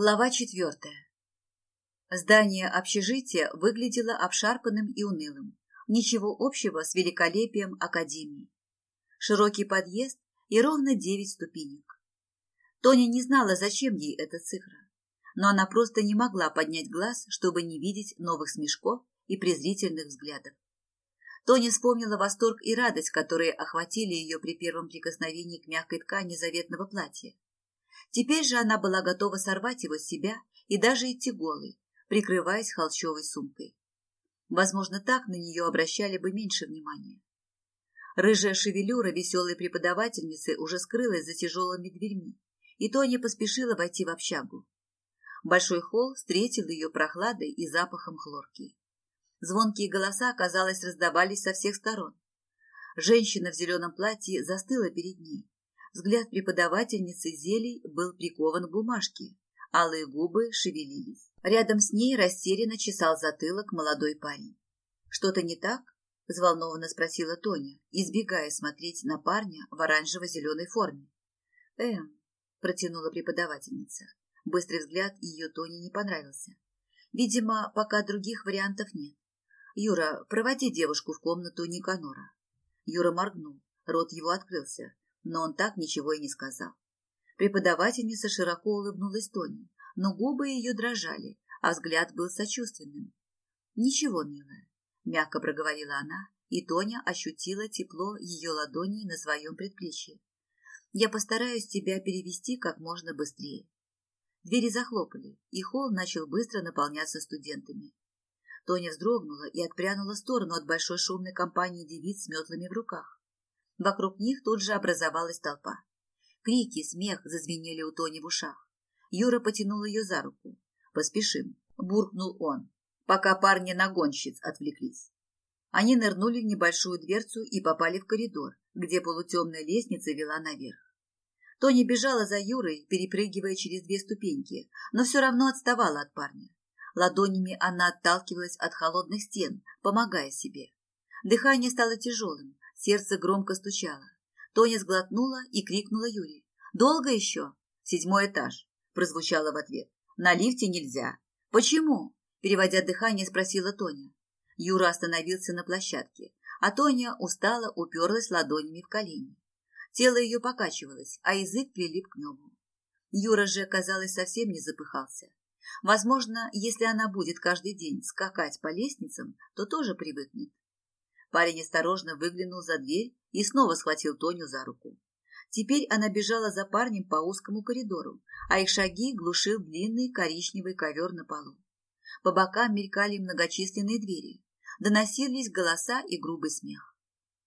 Глава четвертая. Здание общежития выглядело обшарпанным и унылым. Ничего общего с великолепием академии. Широкий подъезд и ровно девять ступенек. Тоня не знала, зачем ей эта цифра, но она просто не могла поднять глаз, чтобы не видеть новых смешков и презрительных взглядов. Тоня вспомнила восторг и радость, которые охватили ее при первом прикосновении к мягкой ткани заветного платья Теперь же она была готова сорвать его с себя и даже идти голой, прикрываясь холщовой сумкой. Возможно, так на нее обращали бы меньше внимания. Рыжая шевелюра веселой преподавательницы уже скрылась за тяжелыми дверьми, и Тоня поспешила войти в общагу. Большой холл встретил ее прохладой и запахом хлорки. Звонкие голоса, казалось, раздавались со всех сторон. Женщина в зеленом платье застыла перед ней, Взгляд преподавательницы зелий был прикован к бумажке. Алые губы шевелились. Рядом с ней растерянно чесал затылок молодой парень. «Что-то не так?» – взволнованно спросила Тоня, избегая смотреть на парня в оранжево-зеленой форме. «Эм», – протянула преподавательница. Быстрый взгляд ее Тоне не понравился. Видимо, пока других вариантов нет. «Юра, проводи девушку в комнату Никанора». Юра моргнул, рот его открылся, но он так ничего и не сказал. Преподавательница широко улыбнулась Тони, но губы ее дрожали, а взгляд был сочувственным. «Ничего, милая», — мягко проговорила она, и Тоня ощутила тепло ее ладоней на своем предплечье. «Я постараюсь тебя перевести как можно быстрее». Двери захлопали, и холл начал быстро наполняться студентами. Тоня вздрогнула и отпрянула в сторону от большой шумной компании девиц с метлами в руках. Вокруг них тут же образовалась толпа. Крики, смех зазвенели у Тони в ушах. Юра потянул ее за руку. «Поспешим», – буркнул он, пока парни на гонщиц отвлеклись. Они нырнули в небольшую дверцу и попали в коридор, где полутемная лестница вела наверх. Тони бежала за Юрой, перепрыгивая через две ступеньки, но все равно отставала от парня. Ладонями она отталкивалась от холодных стен, помогая себе. Дыхание стало тяжелым, Сердце громко стучало. Тоня сглотнула и крикнула Юре. «Долго еще?» «Седьмой этаж», – прозвучало в ответ. «На лифте нельзя». «Почему?» – переводя дыхание, спросила Тоня. Юра остановился на площадке, а Тоня устало уперлась ладонями в колени. Тело ее покачивалось, а язык прилип к небу. Юра же, казалось, совсем не запыхался. Возможно, если она будет каждый день скакать по лестницам, то тоже привыкнет. Парень осторожно выглянул за дверь и снова схватил Тоню за руку. Теперь она бежала за парнем по узкому коридору, а их шаги глушил длинный коричневый ковер на полу. По бокам мелькали многочисленные двери, доносились голоса и грубый смех.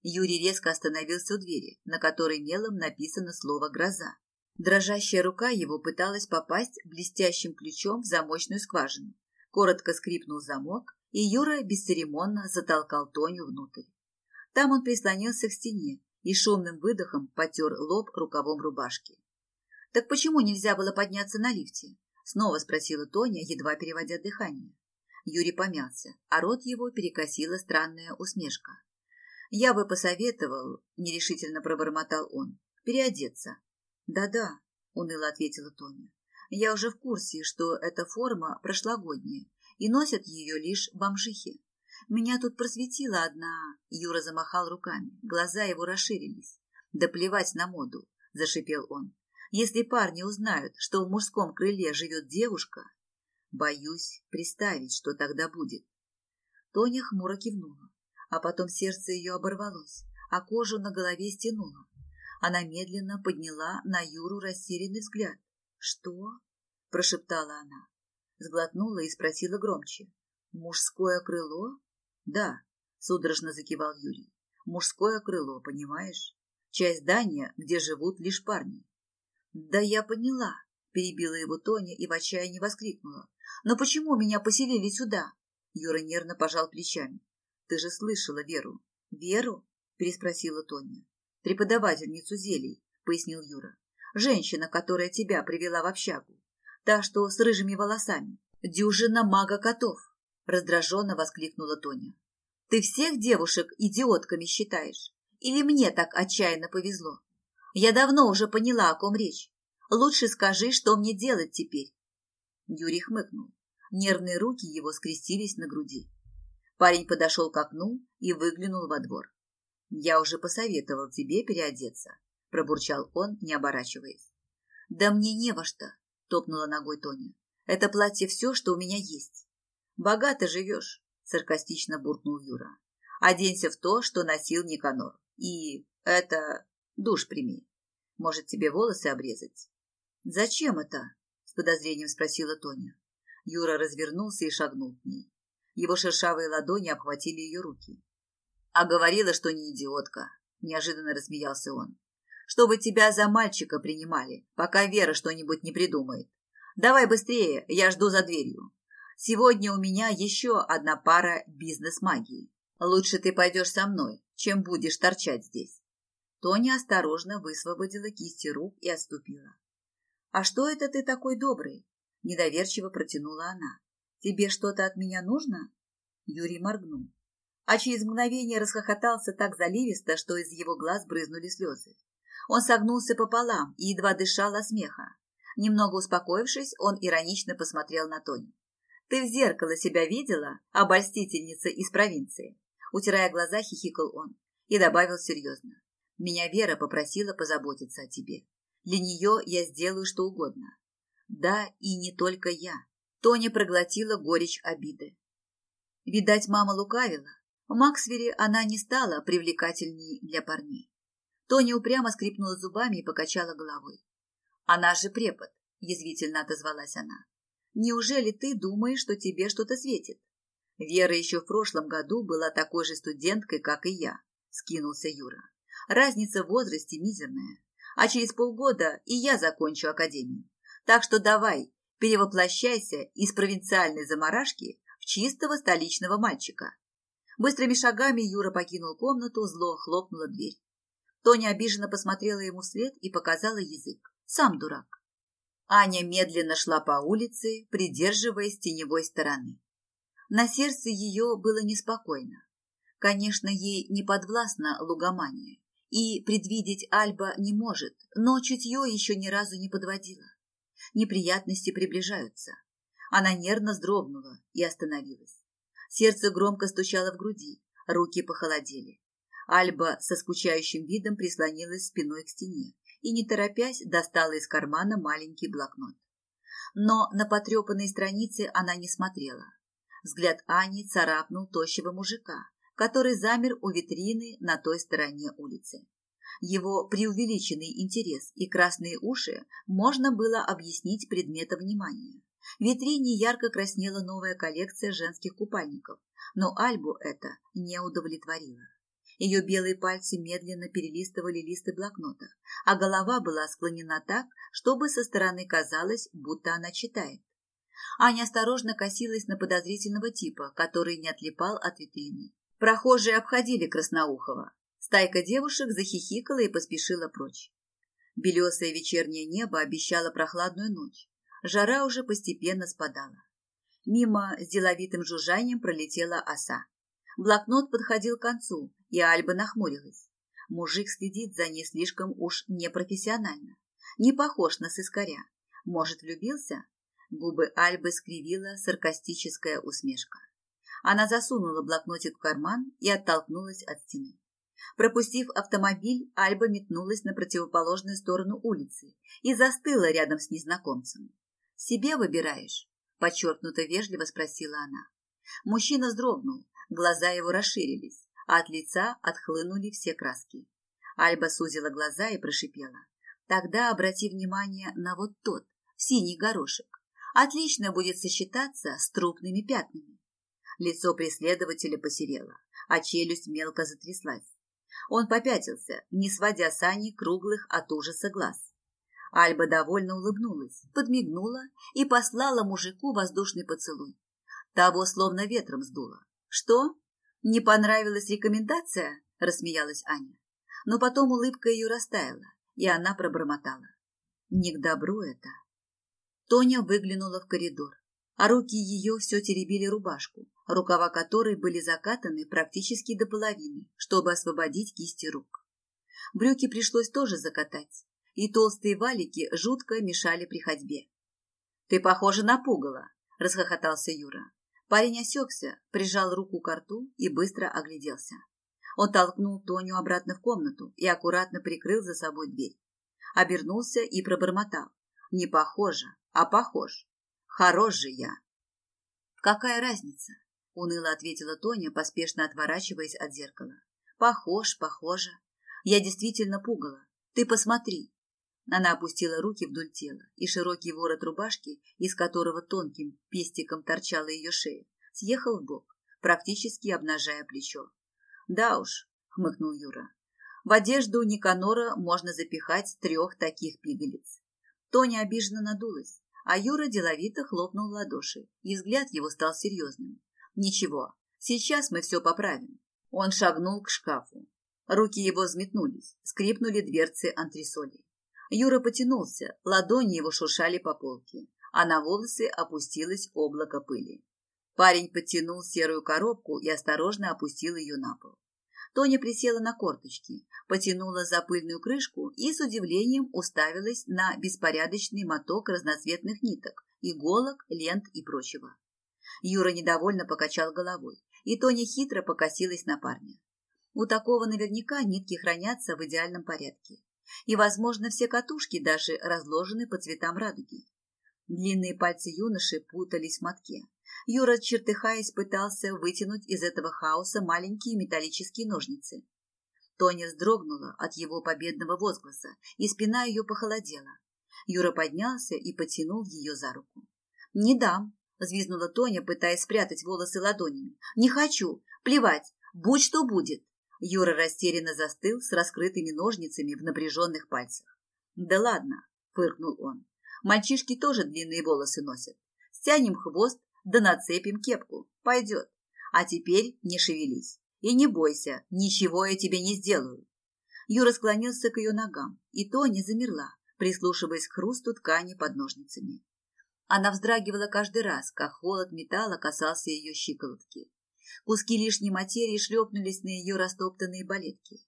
Юрий резко остановился у двери, на которой мелом написано слово «гроза». Дрожащая рука его пыталась попасть блестящим ключом в замочную скважину. Коротко скрипнул замок, и Юра бесцеремонно затолкал Тоню внутрь. Там он прислонился к стене и шумным выдохом потер лоб рукавом рубашки. «Так почему нельзя было подняться на лифте?» — снова спросила Тоня, едва переводя дыхание. Юрий помялся, а рот его перекосила странная усмешка. «Я бы посоветовал», — нерешительно пробормотал он, — «переодеться». «Да-да», — уныло ответила Тоня. «Я уже в курсе, что эта форма прошлогодняя, и носят ее лишь бомжихи. Меня тут просветила одна... Юра замахал руками, глаза его расширились. Да плевать на моду, зашипел он. Если парни узнают, что в мужском крыле живет девушка, боюсь представить, что тогда будет. Тоня хмуро кивнула, а потом сердце ее оборвалось, а кожу на голове стянуло. Она медленно подняла на Юру растерянный взгляд. «Что?» – прошептала она сглотнула и спросила громче. «Мужское крыло?» «Да», — судорожно закивал Юрий. «Мужское крыло, понимаешь? Часть здания, где живут лишь парни». «Да я поняла», — перебила его Тоня и в отчаянии воскликнула. «Но почему меня поселили сюда?» Юра нервно пожал плечами. «Ты же слышала Веру». «Веру?» — переспросила Тоня. «Преподавательницу зелий», — пояснил Юра. «Женщина, которая тебя привела в общагу та, что с рыжими волосами. Дюжина мага-котов!» – раздраженно воскликнула Тоня. «Ты всех девушек идиотками считаешь? Или мне так отчаянно повезло? Я давно уже поняла, о ком речь. Лучше скажи, что мне делать теперь». Юрий хмыкнул. Нервные руки его скрестились на груди. Парень подошел к окну и выглянул во двор. «Я уже посоветовал тебе переодеться», – пробурчал он, не оборачиваясь. «Да мне не во что», – топнула ногой Тоня. «Это платье все, что у меня есть». «Богато живешь», – саркастично буркнул Юра. «Оденься в то, что носил Никанор. И это... душ прими. Может, тебе волосы обрезать?» «Зачем это?» – с подозрением спросила Тоня. Юра развернулся и шагнул к ней. Его шершавые ладони обхватили ее руки. «А говорила, что не идиотка», – неожиданно рассмеялся он. «Чтобы тебя за мальчика принимали, пока Вера что-нибудь не придумает. Давай быстрее, я жду за дверью. Сегодня у меня еще одна пара бизнес-магии. Лучше ты пойдешь со мной, чем будешь торчать здесь». Тоня осторожно высвободила кисти рук и отступила. «А что это ты такой добрый?» – недоверчиво протянула она. «Тебе что-то от меня нужно?» Юрий моргнул, а через мгновение расхохотался так заливисто, что из его глаз брызнули слезы. Он согнулся пополам и едва дышал от смеха. Немного успокоившись, он иронично посмотрел на Тони. «Ты в зеркало себя видела, обольстительница из провинции?» Утирая глаза, хихикал он и добавил серьезно. «Меня Вера попросила позаботиться о тебе. Для нее я сделаю что угодно. Да, и не только я. Тоня проглотила горечь обиды. Видать, мама лукавила. В Максвере она не стала привлекательней для парней. Тоня упрямо скрипнула зубами и покачала головой. «Она же препод», – язвительно отозвалась она. «Неужели ты думаешь, что тебе что-то светит?» Вера еще в прошлом году была такой же студенткой, как и я, – скинулся Юра. Разница в возрасте мизерная, а через полгода и я закончу академию. Так что давай, перевоплощайся из провинциальной заморашки в чистого столичного мальчика. Быстрыми шагами Юра покинул комнату, зло хлопнула дверь. Тоня обиженно посмотрела ему вслед и показала язык. Сам дурак. Аня медленно шла по улице, придерживаясь теневой стороны. На сердце ее было неспокойно. Конечно, ей не подвластна лугомания, и предвидеть Альба не может, но чутье еще ни разу не подводило неприятности приближаются. Она нервно вздрогнула и остановилась. Сердце громко стучало в груди, руки похолодели. Альба со скучающим видом прислонилась спиной к стене и, не торопясь, достала из кармана маленький блокнот. Но на потрепанные страницы она не смотрела. Взгляд Ани царапнул тощего мужика, который замер у витрины на той стороне улицы. Его преувеличенный интерес и красные уши можно было объяснить предметом внимания. В витрине ярко краснела новая коллекция женских купальников, но Альбу это не удовлетворило. Ее белые пальцы медленно перелистывали листы блокнота, а голова была склонена так, чтобы со стороны казалось, будто она читает. Аня осторожно косилась на подозрительного типа, который не отлипал от витрины. Прохожие обходили Красноухова, Стайка девушек захихикала и поспешила прочь. Белесое вечернее небо обещало прохладную ночь. Жара уже постепенно спадала. Мимо с деловитым жужжанием пролетела оса. Блокнот подходил к концу, и Альба нахмурилась. Мужик следит за ней слишком уж непрофессионально. Не похож на сыскаря. Может, влюбился? Губы Альбы скривила саркастическая усмешка. Она засунула блокнотик в карман и оттолкнулась от стены. Пропустив автомобиль, Альба метнулась на противоположную сторону улицы и застыла рядом с незнакомцем. «Себе выбираешь?» – подчеркнуто вежливо спросила она. Мужчина вздрогнул, глаза его расширились, а от лица отхлынули все краски. Альба сузила глаза и прошипела. «Тогда обрати внимание на вот тот, синий горошек. Отлично будет сочетаться с трупными пятнами». Лицо преследователя посерело, а челюсть мелко затряслась. Он попятился, не сводя с Ани круглых от ужаса глаз. Альба довольно улыбнулась, подмигнула и послала мужику воздушный поцелуй. Того словно ветром сдуло. «Что? Не понравилась рекомендация?» – рассмеялась Аня. Но потом улыбка ее растаяла, и она пробормотала. «Не к добру это». Тоня выглянула в коридор а руки ее все теребили рубашку, рукава которой были закатаны практически до половины, чтобы освободить кисти рук. Брюки пришлось тоже закатать, и толстые валики жутко мешали при ходьбе. Ты похожа на пугало, расхохотался Юра. Парень осекся, прижал руку к рту и быстро огляделся. Он толкнул Тоню обратно в комнату и аккуратно прикрыл за собой дверь. Обернулся и пробормотал. Не похоже, а похож. Хорош же я. Какая разница? Уныло ответила Тоня, поспешно отворачиваясь от зеркала. Похож, похоже. Я действительно пугала. Ты посмотри. Она опустила руки вдоль тела, и широкий ворот рубашки, из которого тонким пестиком торчала ее шея, съехал в бок, практически обнажая плечо. Да уж, хмыкнул Юра. В одежду Никанора можно запихать трех таких пигалиц. Тоня обиженно надулась, а Юра деловито хлопнул в ладоши, и взгляд его стал серьезным. Ничего, сейчас мы все поправим. Он шагнул к шкафу. Руки его взметнулись, скрипнули дверцы антресолей. Юра потянулся, ладони его шуршали по полке, а на волосы опустилось облако пыли. Парень подтянул серую коробку и осторожно опустил ее на пол. Тоня присела на корточки, потянула за пыльную крышку и с удивлением уставилась на беспорядочный моток разноцветных ниток, иголок, лент и прочего. Юра недовольно покачал головой, и Тоня хитро покосилась на парня. У такого наверняка нитки хранятся в идеальном порядке. И, возможно, все катушки даже разложены по цветам радуги. Длинные пальцы юноши путались в мотке. Юра, чертыхаясь, пытался вытянуть из этого хаоса маленькие металлические ножницы. Тоня вздрогнула от его победного возгласа, и спина ее похолодела. Юра поднялся и потянул ее за руку. «Не дам!» – взвизгнула Тоня, пытаясь спрятать волосы ладонями. «Не хочу! Плевать! Будь что будет!» Юра растерянно застыл с раскрытыми ножницами в напряженных пальцах. «Да ладно!» – фыркнул он. «Мальчишки тоже длинные волосы носят. Стянем хвост, да нацепим кепку. Пойдет. А теперь не шевелись. И не бойся, ничего я тебе не сделаю». Юра склонился к ее ногам, и Тоня замерла, прислушиваясь к хрусту ткани под ножницами. Она вздрагивала каждый раз, как холод металла касался ее щиколотки. Куски лишней материи шлепнулись на ее растоптанные балетки.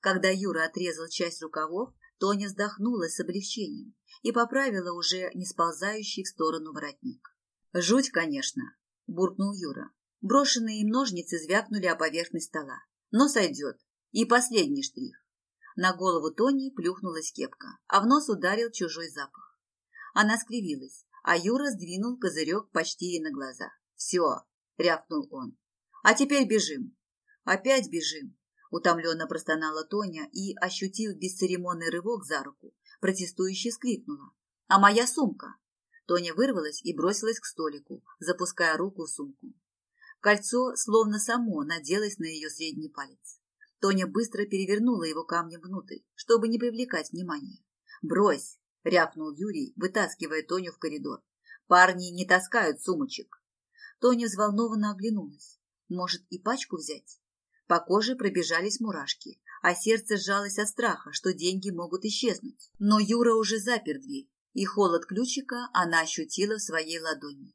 Когда Юра отрезал часть рукавов, Тоня вздохнула с облегчением и поправила уже не сползающий в сторону воротник. «Жуть, конечно», – буркнул Юра. Брошенные им ножницы звякнули о поверхность стола. Но сойдет. И последний штрих. На голову Тони плюхнулась кепка, а в нос ударил чужой запах. Она скривилась, а Юра сдвинул козырек почти ей на глаза. «Все!» – рявкнул он. А теперь бежим. Опять бежим. Утомленно простонала Тоня и, ощутив бесцеремонный рывок за руку, протестующе скрикнула. А моя сумка? Тоня вырвалась и бросилась к столику, запуская руку в сумку. Кольцо словно само наделось на ее средний палец. Тоня быстро перевернула его камнем внутрь, чтобы не привлекать внимания. «Брось!» – рявкнул Юрий, вытаскивая Тоню в коридор. «Парни не таскают сумочек!» Тоня взволнованно оглянулась. Может, и пачку взять? По коже пробежались мурашки, а сердце сжалось от страха, что деньги могут исчезнуть. Но Юра уже запер дверь, и холод ключика она ощутила в своей ладони.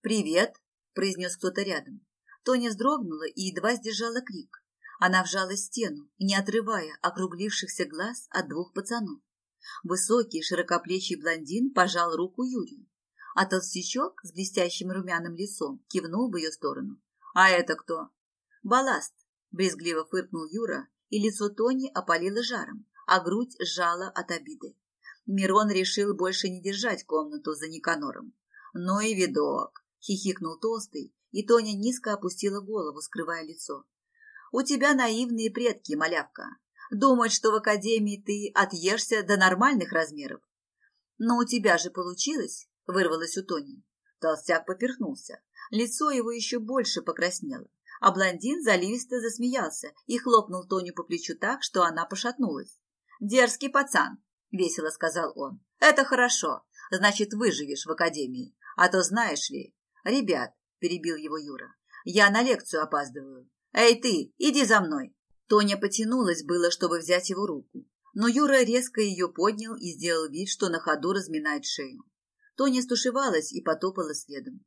«Привет!» – произнес кто-то рядом. Тоня вздрогнула и едва сдержала крик. Она вжалась в стену, не отрывая округлившихся глаз от двух пацанов. Высокий, широкоплечий блондин пожал руку Юрию, а толстячок с блестящим румяным лицом кивнул в ее сторону. «А это кто?» «Балласт», – брезгливо фыркнул Юра, и лицо Тони опалило жаром, а грудь сжала от обиды. Мирон решил больше не держать комнату за Никанором. «Ну и видок!» – хихикнул Толстый, и Тоня низко опустила голову, скрывая лицо. «У тебя наивные предки, малявка. Думать, что в академии ты отъешься до нормальных размеров. Но у тебя же получилось, вырвалось у Тони. Толстяк поперхнулся. Лицо его еще больше покраснело, а блондин заливисто засмеялся и хлопнул Тоню по плечу так, что она пошатнулась. «Дерзкий пацан», — весело сказал он. «Это хорошо. Значит, выживешь в академии. А то знаешь ли...» «Ребят», — перебил его Юра, — «я на лекцию опаздываю. Эй ты, иди за мной». Тоня потянулась было, чтобы взять его руку, но Юра резко ее поднял и сделал вид, что на ходу разминает шею. Тоня стушевалась и потопала следом.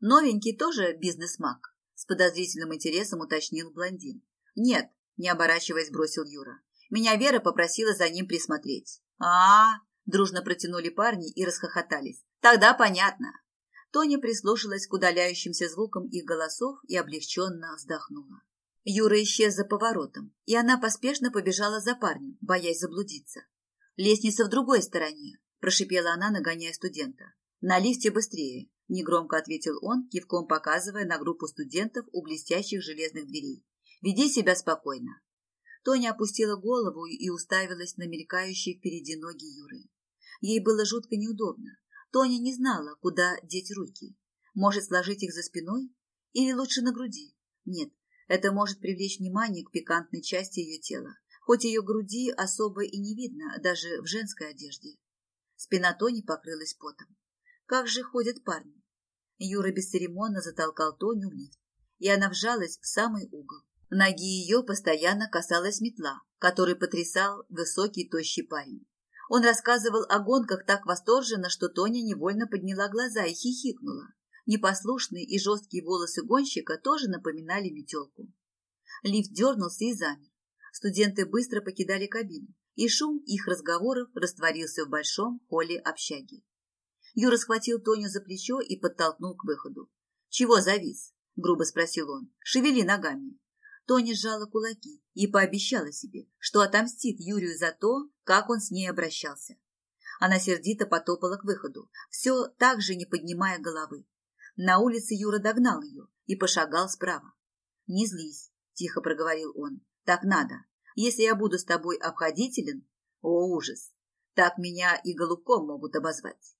Новенький тоже бизнес-маг? С подозрительным интересом уточнил блондин. Нет, не оборачиваясь, бросил Юра. Меня Вера попросила за ним присмотреть. А, -а, -а дружно протянули парни и расхохотались. Тогда понятно. Тоня прислушалась к удаляющимся звукам их голосов и облегченно вздохнула. Юра исчез за поворотом, и она поспешно побежала за парнем, боясь заблудиться. «Лестница в другой стороне», – прошипела она, нагоняя студента. «На лифте быстрее», – негромко ответил он, кивком показывая на группу студентов у блестящих железных дверей. «Веди себя спокойно». Тоня опустила голову и уставилась на мелькающие впереди ноги Юры. Ей было жутко неудобно. Тоня не знала, куда деть руки. Может, сложить их за спиной? Или лучше на груди? Нет, это может привлечь внимание к пикантной части ее тела, хоть ее груди особо и не видно, даже в женской одежде. Спина Тони покрылась потом. Как же ходят парни? Юра бесцеремонно затолкал Тоню в лифт, и она вжалась в самый угол. Ноги ее постоянно касалась метла, который потрясал высокий тощий парень. Он рассказывал о гонках так восторженно, что Тоня невольно подняла глаза и хихикнула. Непослушные и жесткие волосы гонщика тоже напоминали метелку. Лифт дернулся и замер. Студенты быстро покидали кабину, и шум их разговоров растворился в большом холле общаги. Юра схватил Тоню за плечо и подтолкнул к выходу. «Чего завис?» – грубо спросил он. «Шевели ногами». Тоня сжала кулаки и пообещала себе, что отомстит Юрию за то, как он с ней обращался. Она сердито потопала к выходу, все так же не поднимая головы. На улице Юра догнал ее и пошагал справа. «Не злись», – тихо проговорил он. «Так надо. Если я буду с тобой обходителен...» «О, ужас! Так меня и голубком могут обозвать».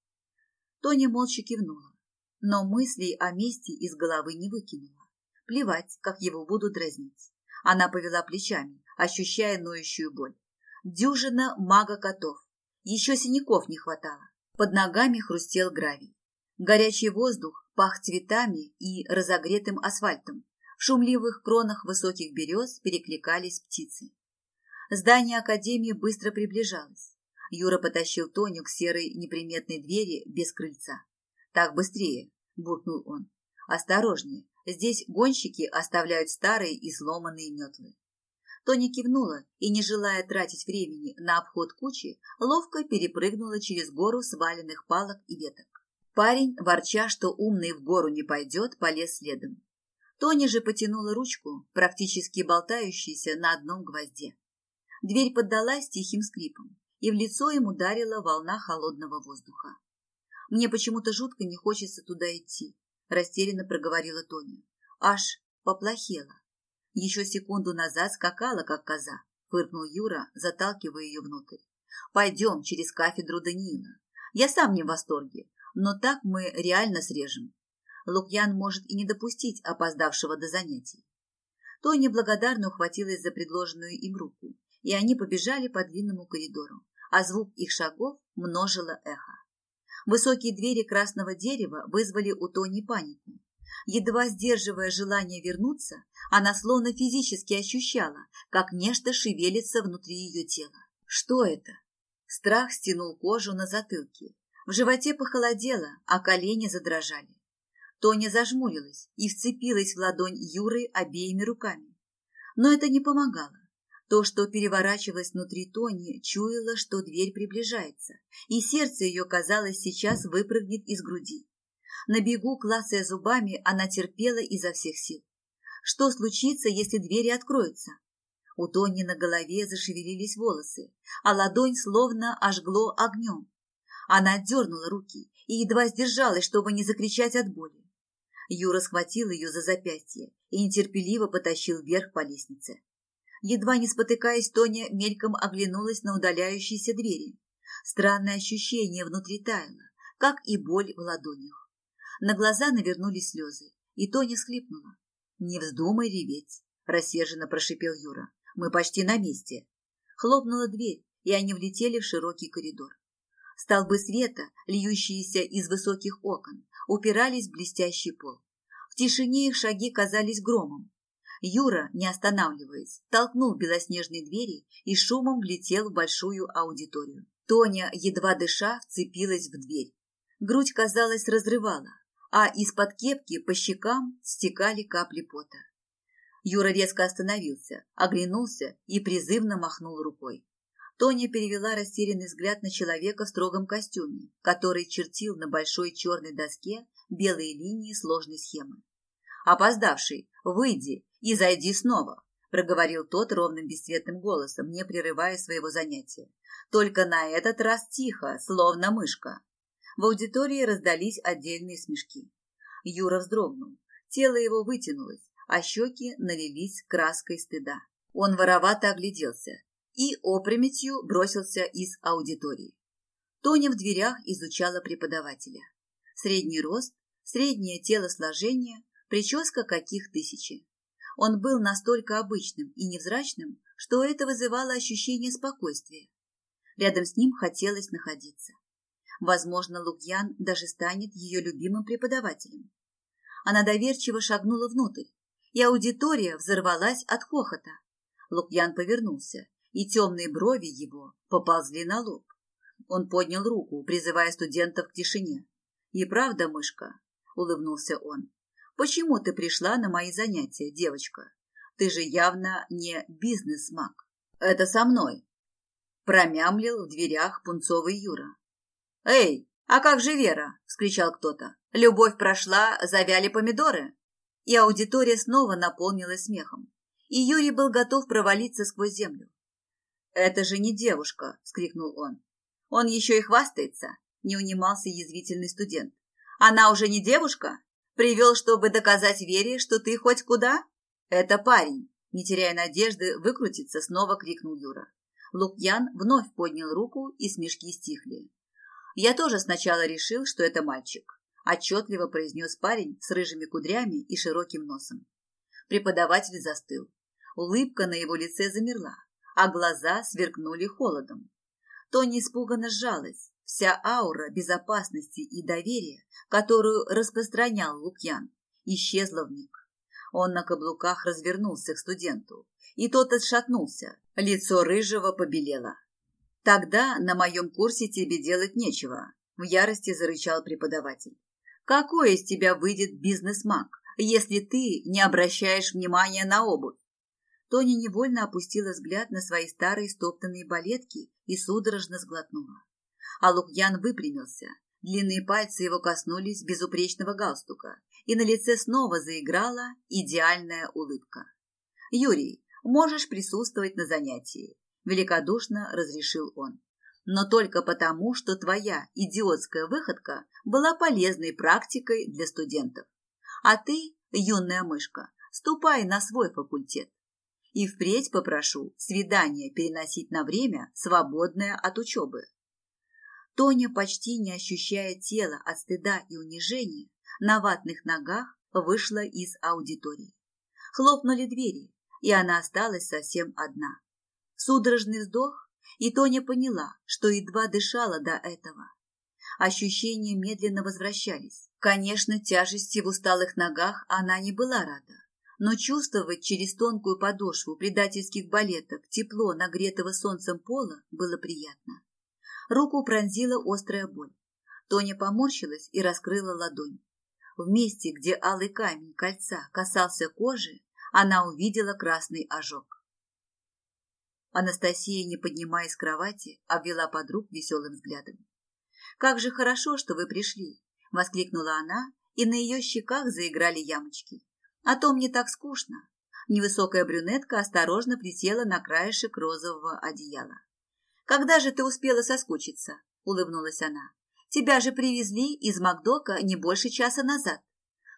Тоня молча кивнула, но мыслей о мести из головы не выкинула. Плевать, как его будут дразнить. Она повела плечами, ощущая ноющую боль. Дюжина мага-котов. Еще синяков не хватало. Под ногами хрустел гравий. Горячий воздух пах цветами и разогретым асфальтом. В шумливых кронах высоких берез перекликались птицы. Здание Академии быстро приближалось. Юра потащил Тоню к серой неприметной двери без крыльца. «Так быстрее!» – буркнул он. «Осторожнее! Здесь гонщики оставляют старые и сломанные метлы». Тоня кивнула и, не желая тратить времени на обход кучи, ловко перепрыгнула через гору сваленных палок и веток. Парень, ворча, что умный в гору не пойдет, полез следом. Тоня же потянула ручку, практически болтающуюся на одном гвозде. Дверь поддалась тихим скрипом, и в лицо им ударила волна холодного воздуха. «Мне почему-то жутко не хочется туда идти», – растерянно проговорила Тоня. «Аж поплохело. Еще секунду назад скакала, как коза», – фыркнул Юра, заталкивая ее внутрь. «Пойдем через кафедру Даниила. Я сам не в восторге, но так мы реально срежем. Лукьян может и не допустить опоздавшего до занятий. Тоня благодарно ухватилась за предложенную им руку, и они побежали по длинному коридору, а звук их шагов множило эхо. Высокие двери красного дерева вызвали у Тони панику. Едва сдерживая желание вернуться, она словно физически ощущала, как нечто шевелится внутри ее тела. Что это? Страх стянул кожу на затылке, в животе похолодело, а колени задрожали. Тоня зажмурилась и вцепилась в ладонь Юры обеими руками. Но это не помогало. То, что переворачивалось внутри Тони, чуяло, что дверь приближается, и сердце ее, казалось, сейчас выпрыгнет из груди. На бегу, клацая зубами, она терпела изо всех сил. Что случится, если двери откроются? У Тони на голове зашевелились волосы, а ладонь словно ожгло огнем. Она отдернула руки и едва сдержалась, чтобы не закричать от боли. Юра схватил ее за запястье и нетерпеливо потащил вверх по лестнице. Едва не спотыкаясь, Тоня мельком оглянулась на удаляющиеся двери. Странное ощущение внутри таяло, как и боль в ладонях. На глаза навернулись слезы, и Тоня схлипнула. «Не вздумай реветь», – рассерженно прошипел Юра. «Мы почти на месте». Хлопнула дверь, и они влетели в широкий коридор. Столбы света, льющиеся из высоких окон, упирались в блестящий пол. В тишине их шаги казались громом. Юра, не останавливаясь, толкнул белоснежные двери и шумом влетел в большую аудиторию. Тоня, едва дыша, вцепилась в дверь. Грудь, казалось, разрывала, а из-под кепки по щекам стекали капли пота. Юра резко остановился, оглянулся и призывно махнул рукой. Тоня перевела растерянный взгляд на человека в строгом костюме, который чертил на большой черной доске белые линии сложной схемы. «Опоздавший, выйди и зайди снова», – проговорил тот ровным бесцветным голосом, не прерывая своего занятия. «Только на этот раз тихо, словно мышка». В аудитории раздались отдельные смешки. Юра вздрогнул. Тело его вытянулось, а щеки налились краской стыда. Он воровато огляделся и опрометью бросился из аудитории. Тоня в дверях изучала преподавателя. Средний рост, среднее телосложение, прическа каких тысячи. Он был настолько обычным и невзрачным, что это вызывало ощущение спокойствия. Рядом с ним хотелось находиться. Возможно, Лукьян даже станет ее любимым преподавателем. Она доверчиво шагнула внутрь, и аудитория взорвалась от хохота. Лукьян повернулся, и темные брови его поползли на лоб. Он поднял руку, призывая студентов к тишине. «И правда, мышка?» – улыбнулся он. «Почему ты пришла на мои занятия, девочка? Ты же явно не бизнес-маг. Это со мной!» Промямлил в дверях пунцовый Юра. «Эй, а как же Вера?» – вскричал кто-то. «Любовь прошла, завяли помидоры?» И аудитория снова наполнилась смехом. И Юрий был готов провалиться сквозь землю. «Это же не девушка!» – скрикнул он. «Он еще и хвастается!» – не унимался язвительный студент. «Она уже не девушка? Привел, чтобы доказать Вере, что ты хоть куда?» «Это парень!» – не теряя надежды выкрутиться, снова крикнул Юра. Лукьян вновь поднял руку, и смешки стихли. «Я тоже сначала решил, что это мальчик», – отчетливо произнес парень с рыжими кудрями и широким носом. Преподаватель застыл. Улыбка на его лице замерла а глаза сверкнули холодом. Тони испуганно сжалась. Вся аура безопасности и доверия, которую распространял Лукьян, исчезла в миг. Он на каблуках развернулся к студенту, и тот отшатнулся, лицо рыжего побелело. «Тогда на моем курсе тебе делать нечего», – в ярости зарычал преподаватель. «Какой из тебя выйдет бизнес-маг, если ты не обращаешь внимания на обувь? Тоня невольно опустила взгляд на свои старые стоптанные балетки и судорожно сглотнула. А Лукьян выпрямился. Длинные пальцы его коснулись безупречного галстука, и на лице снова заиграла идеальная улыбка. «Юрий, можешь присутствовать на занятии», – великодушно разрешил он. «Но только потому, что твоя идиотская выходка была полезной практикой для студентов. А ты, юная мышка, ступай на свой факультет. И впредь попрошу свидание переносить на время, свободное от учебы. Тоня, почти не ощущая тела от стыда и унижения, на ватных ногах вышла из аудитории. Хлопнули двери, и она осталась совсем одна. Судорожный вздох, и Тоня поняла, что едва дышала до этого. Ощущения медленно возвращались. Конечно, тяжести в усталых ногах она не была рада но чувствовать через тонкую подошву предательских балеток тепло нагретого солнцем пола было приятно. Руку пронзила острая боль. Тоня поморщилась и раскрыла ладонь. В месте, где алый камень кольца касался кожи, она увидела красный ожог. Анастасия, не поднимаясь с кровати, обвела подруг веселым взглядом. «Как же хорошо, что вы пришли!» — воскликнула она, и на ее щеках заиграли ямочки. А то мне так скучно. Невысокая брюнетка осторожно присела на краешек розового одеяла. «Когда же ты успела соскучиться?» – улыбнулась она. «Тебя же привезли из Макдока не больше часа назад».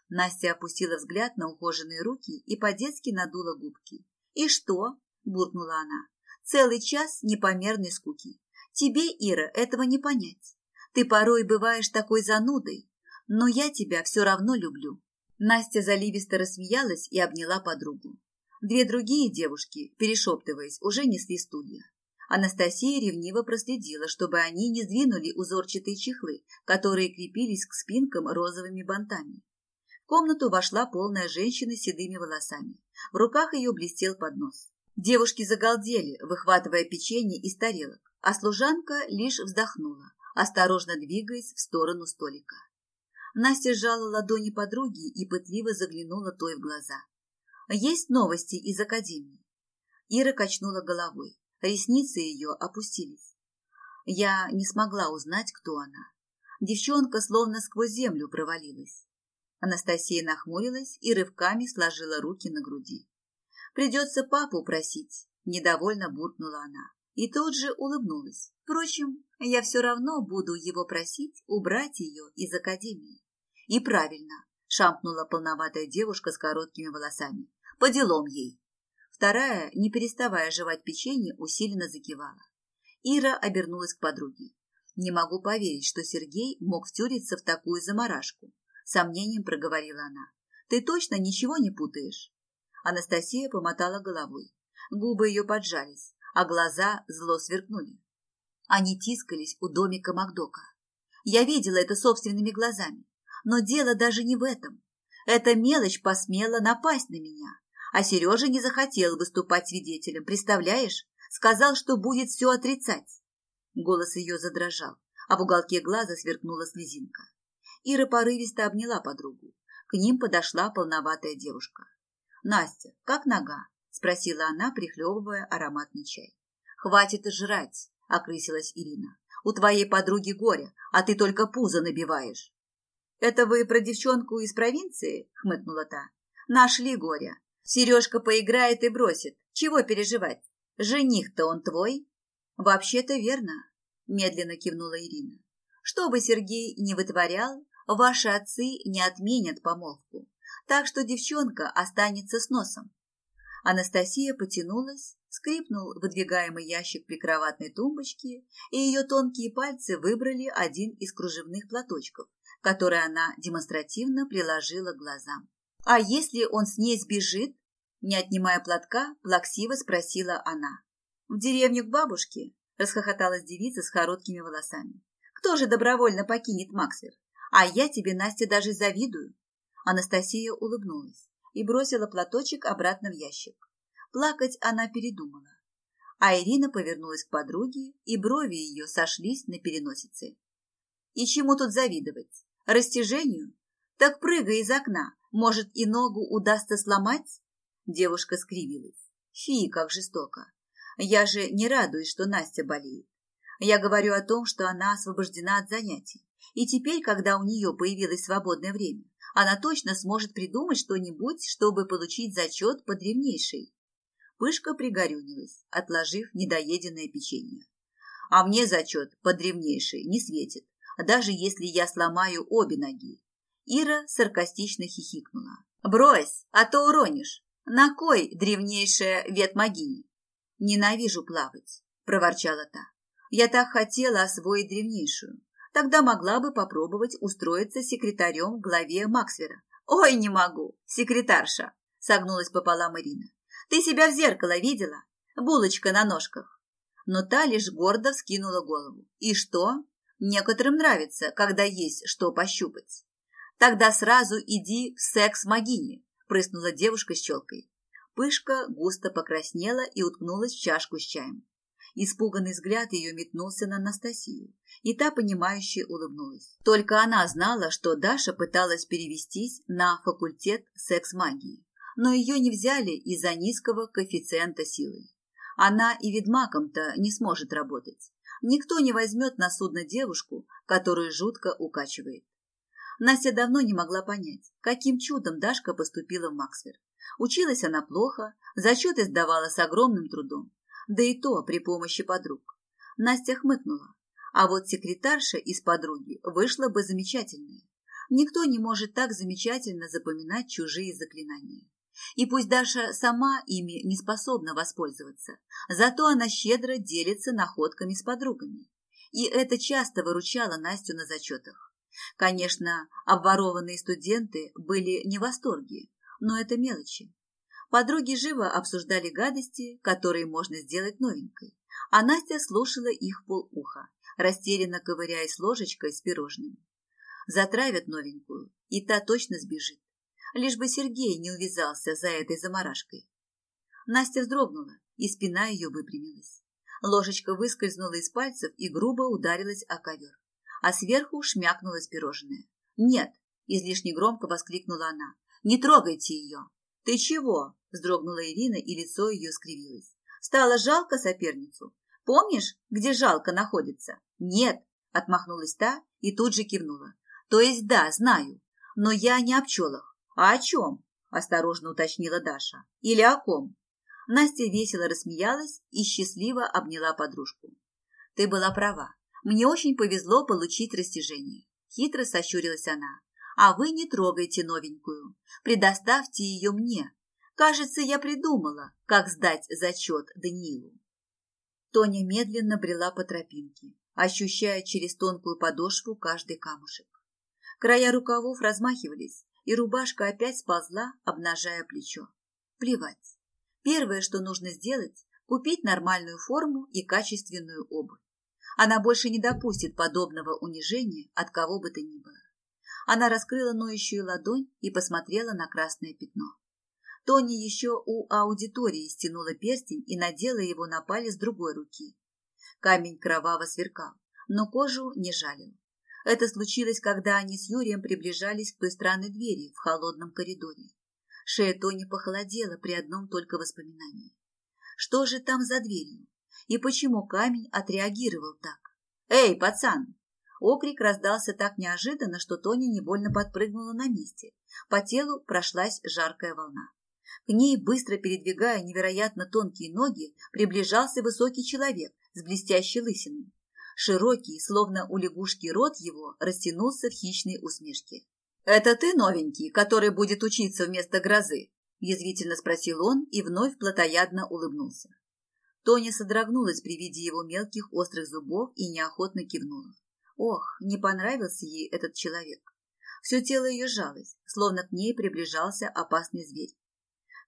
Настя опустила взгляд на ухоженные руки и по-детски надула губки. «И что?» – буркнула она. «Целый час непомерной скуки. Тебе, Ира, этого не понять. Ты порой бываешь такой занудой, но я тебя все равно люблю. Настя заливисто рассмеялась и обняла подругу. Две другие девушки, перешептываясь, уже несли стулья. Анастасия ревниво проследила, чтобы они не сдвинули узорчатые чехлы, которые крепились к спинкам розовыми бантами. В комнату вошла полная женщина с седыми волосами. В руках ее блестел поднос. Девушки загалдели, выхватывая печенье из тарелок, а служанка лишь вздохнула, осторожно двигаясь в сторону столика. Настя сжала ладони подруги и пытливо заглянула той в глаза. «Есть новости из академии?» Ира качнула головой. Ресницы ее опустились. Я не смогла узнать, кто она. Девчонка словно сквозь землю провалилась. Анастасия нахмурилась и рывками сложила руки на груди. «Придется папу просить», – недовольно буркнула она. И тут же улыбнулась. Впрочем, я все равно буду его просить убрать ее из академии. И правильно, шампнула полноватая девушка с короткими волосами. По делам ей. Вторая, не переставая жевать печенье, усиленно закивала. Ира обернулась к подруге. Не могу поверить, что Сергей мог втюриться в такую заморашку. Сомнением проговорила она. Ты точно ничего не путаешь? Анастасия помотала головой. Губы ее поджались, а глаза зло сверкнули. Они тискались у домика Макдока. Я видела это собственными глазами. Но дело даже не в этом. Эта мелочь посмела напасть на меня. А Сережа не захотел выступать свидетелем, представляешь? Сказал, что будет все отрицать. Голос ее задрожал, а в уголке глаза сверкнула слезинка. Ира порывисто обняла подругу. К ним подошла полноватая девушка. «Настя, как нога?» спросила она, прихлебывая ароматный чай. Хватит жрать, окрысилась Ирина. У твоей подруги горе, а ты только пузо набиваешь. Это вы про девчонку из провинции? хмыкнула та. Нашли горе. Сережка поиграет и бросит. Чего переживать? Жених-то он твой? Вообще-то верно, медленно кивнула Ирина. Что бы Сергей не вытворял, ваши отцы не отменят помолвку. Так что девчонка останется с носом. Анастасия потянулась, скрипнул выдвигаемый ящик прикроватной тумбочки, и ее тонкие пальцы выбрали один из кружевных платочков, который она демонстративно приложила к глазам. «А если он с ней сбежит?» Не отнимая платка, плаксиво спросила она. «В деревню к бабушке?» – расхохоталась девица с короткими волосами. «Кто же добровольно покинет Максвер? А я тебе, Настя, даже завидую». Анастасия улыбнулась и бросила платочек обратно в ящик. Плакать она передумала. А Ирина повернулась к подруге, и брови ее сошлись на переносице. И чему тут завидовать? Растяжению? Так прыгай из окна, может, и ногу удастся сломать? Девушка скривилась. Фи, как жестоко. Я же не радуюсь, что Настя болеет. Я говорю о том, что она освобождена от занятий. И теперь, когда у нее появилось свободное время, она точно сможет придумать что-нибудь, чтобы получить зачет по древнейшей. Пышка пригорюнилась, отложив недоеденное печенье. А мне зачет по древнейшей не светит, даже если я сломаю обе ноги. Ира саркастично хихикнула. «Брось, а то уронишь. На кой древнейшая ветмогини?» «Ненавижу плавать», – проворчала та. «Я так хотела освоить древнейшую. Тогда могла бы попробовать устроиться секретарем в главе Максвера. Ой, не могу, секретарша, согнулась пополам Ирина. Ты себя в зеркало видела? Булочка на ножках. Но та лишь гордо вскинула голову. И что? Некоторым нравится, когда есть что пощупать. Тогда сразу иди в секс-могине, прыснула девушка с челкой. Пышка густо покраснела и уткнулась в чашку с чаем. Испуганный взгляд ее метнулся на Анастасию, и та, понимающе улыбнулась. Только она знала, что Даша пыталась перевестись на факультет секс-магии, но ее не взяли из-за низкого коэффициента силы. Она и ведьмаком-то не сможет работать. Никто не возьмет на судно девушку, которую жутко укачивает. Настя давно не могла понять, каким чудом Дашка поступила в Максвер. Училась она плохо, зачеты сдавала с огромным трудом, да и то при помощи подруг. Настя хмыкнула, а вот секретарша из подруги вышла бы замечательная. Никто не может так замечательно запоминать чужие заклинания. И пусть Даша сама ими не способна воспользоваться, зато она щедро делится находками с подругами. И это часто выручало Настю на зачетах. Конечно, обворованные студенты были не в восторге, но это мелочи. Подруги живо обсуждали гадости, которые можно сделать новенькой, а Настя слушала их полуха, растерянно ковыряясь ложечкой с пирожными. Затравят новенькую, и та точно сбежит. Лишь бы Сергей не увязался за этой заморашкой. Настя вздрогнула, и спина ее выпрямилась. Ложечка выскользнула из пальцев и грубо ударилась о ковер, а сверху шмякнулось пирожное. «Нет!» – излишне громко воскликнула она. «Не трогайте ее!» «Ты чего?» – вздрогнула Ирина, и лицо ее скривилось. Стало жалко соперницу. Помнишь, где жалко находится? Нет, отмахнулась та и тут же кивнула. То есть да, знаю, но я не о пчелах. А о чем? Осторожно уточнила Даша. Или о ком? Настя весело рассмеялась и счастливо обняла подружку. Ты была права. Мне очень повезло получить растяжение. Хитро сощурилась она. А вы не трогайте новенькую. Предоставьте ее мне. Кажется, я придумала, как сдать зачет Даниилу. Тоня медленно брела по тропинке, ощущая через тонкую подошву каждый камушек. Края рукавов размахивались, и рубашка опять сползла, обнажая плечо. Плевать. Первое, что нужно сделать, купить нормальную форму и качественную обувь. Она больше не допустит подобного унижения от кого бы то ни было. Она раскрыла ноющую ладонь и посмотрела на красное пятно. Тони еще у аудитории стянула перстень и надела его на палец другой руки. Камень кроваво сверкал, но кожу не жалил. Это случилось, когда они с Юрием приближались к той странной двери в холодном коридоре. Шея Тони похолодела при одном только воспоминании. Что же там за дверью? И почему камень отреагировал так? «Эй, пацан, Окрик раздался так неожиданно, что Тоня невольно подпрыгнула на месте. По телу прошлась жаркая волна. К ней, быстро передвигая невероятно тонкие ноги, приближался высокий человек с блестящей лысиной. Широкий, словно у лягушки рот его, растянулся в хищной усмешке. «Это ты, новенький, который будет учиться вместо грозы?» – язвительно спросил он и вновь плотоядно улыбнулся. Тоня содрогнулась при виде его мелких острых зубов и неохотно кивнула. Ох, не понравился ей этот человек. Все тело ее жалось, словно к ней приближался опасный зверь.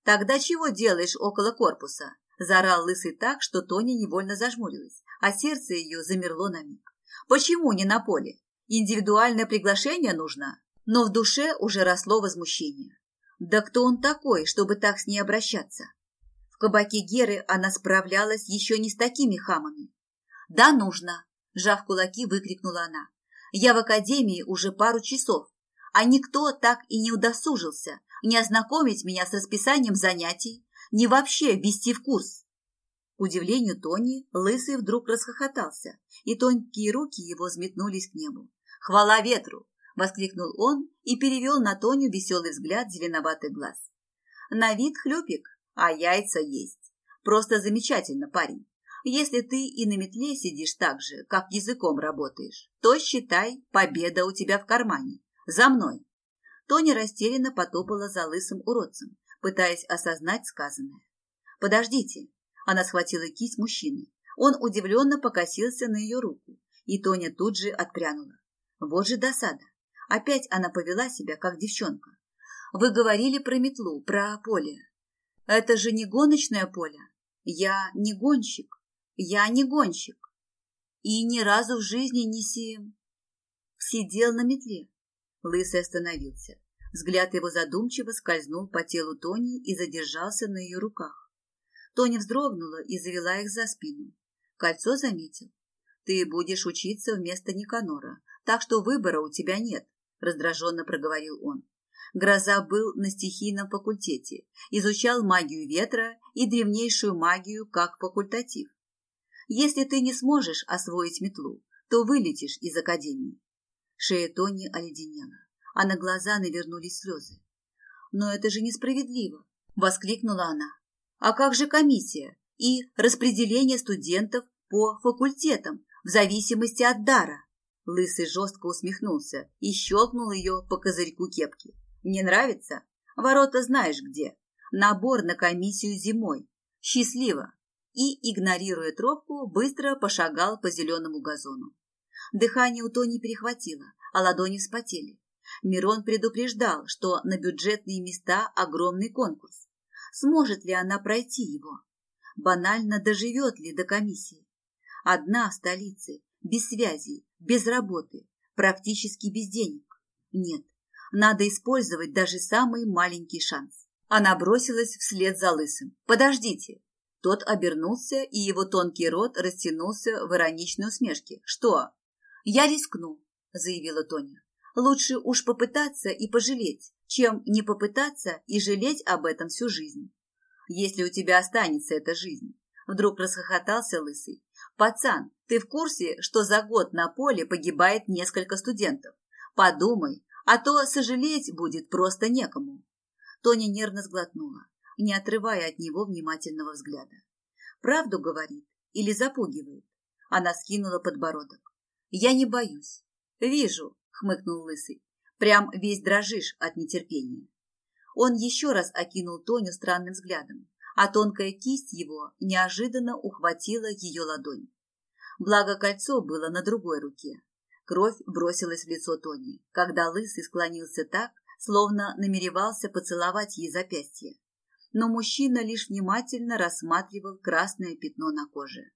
«Тогда чего делаешь около корпуса?» Заорал лысый так, что Тоня невольно зажмурилась, а сердце ее замерло на миг. «Почему не на поле? Индивидуальное приглашение нужно?» Но в душе уже росло возмущение. Да кто он такой, чтобы так с ней обращаться? В кабаке Геры она справлялась еще не с такими хамами. «Да, нужно», Сжав кулаки, выкрикнула она. «Я в академии уже пару часов, а никто так и не удосужился не ознакомить меня с расписанием занятий, не вообще ввести в курс». К удивлению Тони, Лысый вдруг расхохотался, и тонкие руки его взметнулись к небу. «Хвала ветру!» – воскликнул он и перевел на Тоню веселый взгляд зеленоватый глаз. «На вид хлюпик, а яйца есть. Просто замечательно, парень. Если ты и на метле сидишь так же, как языком работаешь, то, считай, победа у тебя в кармане. За мной!» Тоня растерянно потопала за лысым уродцем, пытаясь осознать сказанное. «Подождите!» Она схватила кисть мужчины. Он удивленно покосился на ее руку, и Тоня тут же отпрянула. Вот же досада. Опять она повела себя, как девчонка. «Вы говорили про метлу, про поле. Это же не гоночное поле. Я не гонщик. Я не гонщик и ни разу в жизни не си... Сидел на метле. Лысый остановился. Взгляд его задумчиво скользнул по телу Тони и задержался на ее руках. Тоня вздрогнула и завела их за спину. Кольцо заметил. «Ты будешь учиться вместо Никанора, так что выбора у тебя нет», – раздраженно проговорил он. Гроза был на стихийном факультете, изучал магию ветра и древнейшую магию как факультатив. Если ты не сможешь освоить метлу, то вылетишь из академии. Шея Тони оледенела, а на глаза навернулись слезы. «Но это же несправедливо!» – воскликнула она. «А как же комиссия и распределение студентов по факультетам в зависимости от дара?» Лысый жестко усмехнулся и щелкнул ее по козырьку кепки. «Не нравится? Ворота знаешь где. Набор на комиссию зимой. Счастливо!» и, игнорируя тропку, быстро пошагал по зеленому газону. Дыхание у Тони перехватило, а ладони вспотели. Мирон предупреждал, что на бюджетные места огромный конкурс. Сможет ли она пройти его? Банально доживет ли до комиссии? Одна в столице, без связи, без работы, практически без денег. Нет, надо использовать даже самый маленький шанс. Она бросилась вслед за лысым. «Подождите, тот обернулся, и его тонкий рот растянулся в ироничной усмешке. «Что?» «Я рискну», — заявила Тоня. «Лучше уж попытаться и пожалеть, чем не попытаться и жалеть об этом всю жизнь. Если у тебя останется эта жизнь». Вдруг расхохотался Лысый. «Пацан, ты в курсе, что за год на поле погибает несколько студентов? Подумай, а то сожалеть будет просто некому». Тоня нервно сглотнула, не отрывая от него внимательного взгляда. «Правду говорит или запугивает?» Она скинула подбородок. «Я не боюсь». «Вижу», — хмыкнул Лысый. «Прям весь дрожишь от нетерпения». Он еще раз окинул Тоню странным взглядом, а тонкая кисть его неожиданно ухватила ее ладонь. Благо кольцо было на другой руке. Кровь бросилась в лицо Тони, когда Лысый склонился так, словно намеревался поцеловать ей запястье. Но мужчина лишь внимательно рассматривал красное пятно на коже.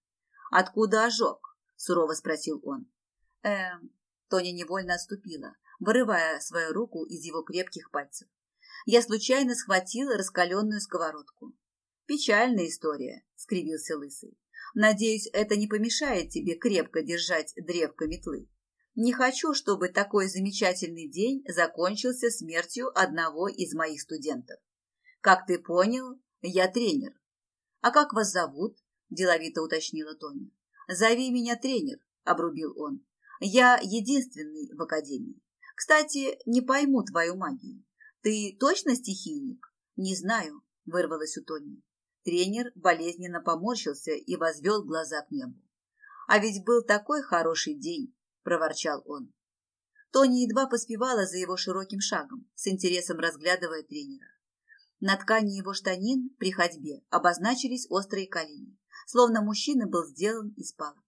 «Откуда ожог?» – сурово спросил он. «Эм...» Тоня невольно отступила, вырывая свою руку из его крепких пальцев. Я случайно схватила раскаленную сковородку. Печальная история, скривился лысый. Надеюсь, это не помешает тебе крепко держать древко метлы. Не хочу, чтобы такой замечательный день закончился смертью одного из моих студентов. Как ты понял, я тренер. А как вас зовут? деловито уточнила Тоня. Зови меня тренер, обрубил он. Я единственный в академии. Кстати, не пойму твою магию. Ты точно стихийник? Не знаю, вырвалось у Тони. Тренер болезненно поморщился и возвел глаза к небу. «А ведь был такой хороший день!» – проворчал он. Тони едва поспевала за его широким шагом, с интересом разглядывая тренера. На ткани его штанин при ходьбе обозначились острые колени, словно мужчина был сделан из палок.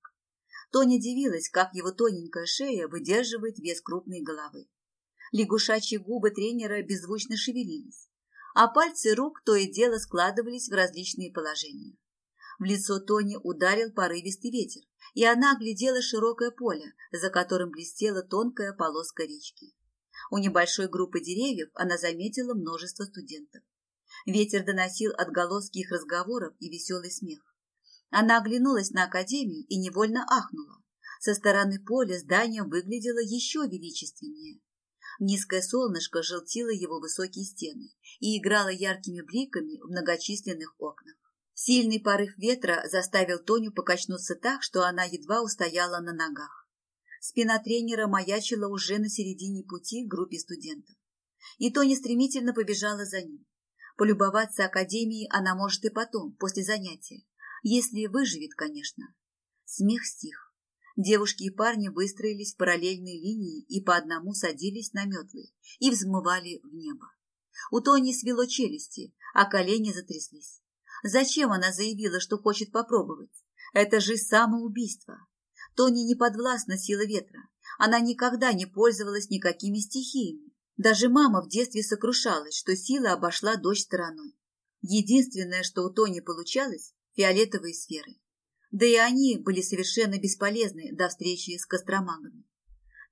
Тоня дивилась, как его тоненькая шея выдерживает вес крупной головы. Лягушачьи губы тренера беззвучно шевелились, а пальцы рук то и дело складывались в различные положения. В лицо Тони ударил порывистый ветер, и она оглядела широкое поле, за которым блестела тонкая полоска речки. У небольшой группы деревьев она заметила множество студентов. Ветер доносил отголоски их разговоров и веселый смех. Она оглянулась на академию и невольно ахнула. Со стороны поля здание выглядело еще величественнее. Низкое солнышко желтило его высокие стены и играло яркими бликами в многочисленных окнах. Сильный порыв ветра заставил Тоню покачнуться так, что она едва устояла на ногах. Спина тренера маячила уже на середине пути к группе студентов. И Тоня стремительно побежала за ним. Полюбоваться академией она может и потом, после занятия. Если выживет, конечно. Смех стих. Девушки и парни выстроились в параллельные линии и по одному садились на метлы и взмывали в небо. У Тони свело челюсти, а колени затряслись. Зачем она заявила, что хочет попробовать? Это же самоубийство. Тони не подвластна сила ветра. Она никогда не пользовалась никакими стихиями. Даже мама в детстве сокрушалась, что сила обошла дождь стороной. Единственное, что у Тони получалось – фиолетовые сферы. Да и они были совершенно бесполезны до встречи с костромагами.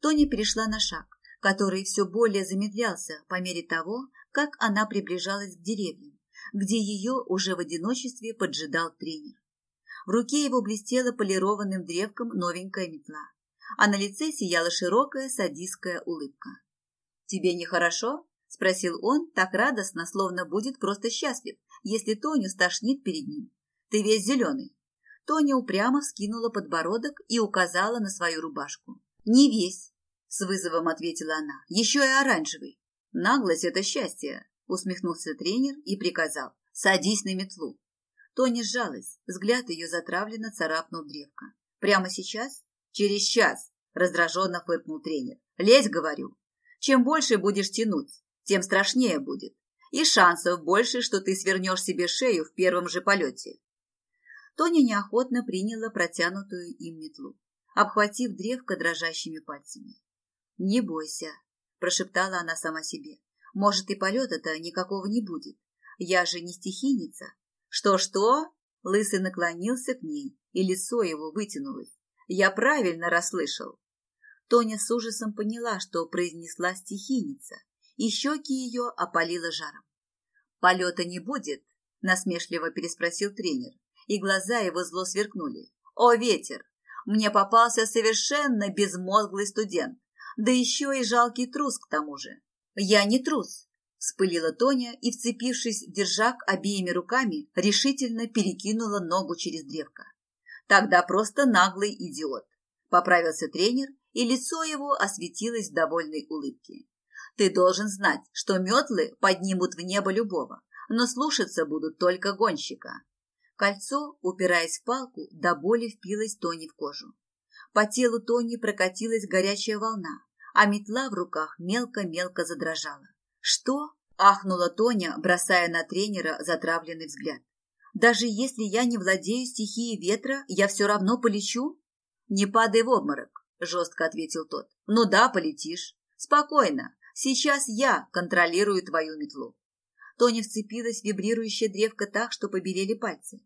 Тони перешла на шаг, который все более замедлялся по мере того, как она приближалась к деревьям, где ее уже в одиночестве поджидал тренер. В руке его блестела полированным древком новенькая метла, а на лице сияла широкая садистская улыбка. «Тебе нехорошо?» – спросил он так радостно, словно будет просто счастлив, если Тоню стошнит перед ним. «Ты весь зеленый». Тоня упрямо вскинула подбородок и указала на свою рубашку. «Не весь», — с вызовом ответила она, — «еще и оранжевый». «Наглость — это счастье», — усмехнулся тренер и приказал. «Садись на метлу». Тоня сжалась, взгляд ее затравленно царапнул древко. «Прямо сейчас?» «Через час», — раздраженно фыркнул тренер. «Лезь, говорю. Чем больше будешь тянуть, тем страшнее будет. И шансов больше, что ты свернешь себе шею в первом же полете. Тоня неохотно приняла протянутую им метлу, обхватив древко дрожащими пальцами. «Не бойся», – прошептала она сама себе. «Может, и полета-то никакого не будет. Я же не стихийница». «Что-что?» – Лысый наклонился к ней, и лицо его вытянулось. «Я правильно расслышал». Тоня с ужасом поняла, что произнесла стихийница, и щеки ее опалило жаром. «Полета не будет?» – насмешливо переспросил тренер и глаза его зло сверкнули. «О, ветер! Мне попался совершенно безмозглый студент, да еще и жалкий трус к тому же». «Я не трус», — Вспылила Тоня и, вцепившись в держак обеими руками, решительно перекинула ногу через древко. Тогда просто наглый идиот. Поправился тренер, и лицо его осветилось в довольной улыбке. Ты должен знать, что метлы поднимут в небо любого, но слушаться будут только гонщика. Кольцо, упираясь в палку, до боли впилось Тони в кожу. По телу Тони прокатилась горячая волна, а метла в руках мелко-мелко задрожала. «Что?» – ахнула Тоня, бросая на тренера затравленный взгляд. «Даже если я не владею стихией ветра, я все равно полечу?» «Не падай в обморок», – жестко ответил тот. «Ну да, полетишь. Спокойно. Сейчас я контролирую твою метлу». Тоня вцепилась в вибрирующее древко так, что побелели пальцы.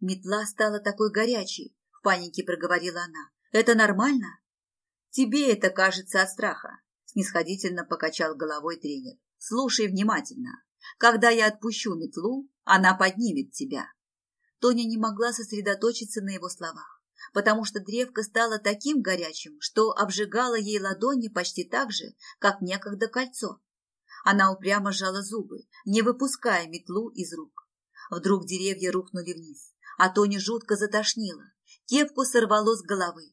Метла стала такой горячей, в панике проговорила она. Это нормально? Тебе это кажется от страха, снисходительно покачал головой тренер. Слушай внимательно. Когда я отпущу метлу, она поднимет тебя. Тоня не могла сосредоточиться на его словах, потому что древко стало таким горячим, что обжигало ей ладони почти так же, как некогда кольцо. Она упрямо сжала зубы, не выпуская метлу из рук. Вдруг деревья рухнули вниз а Тони жутко затошнило. Кепку сорвало с головы.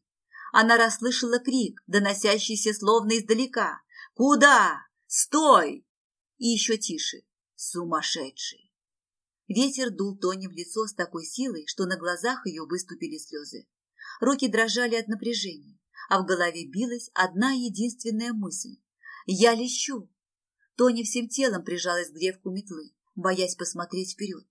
Она расслышала крик, доносящийся словно издалека. «Куда? Стой!» И еще тише. «Сумасшедший!» Ветер дул Тони в лицо с такой силой, что на глазах ее выступили слезы. Руки дрожали от напряжения, а в голове билась одна единственная мысль. «Я лещу!» Тони всем телом прижалась к древку метлы, боясь посмотреть вперед.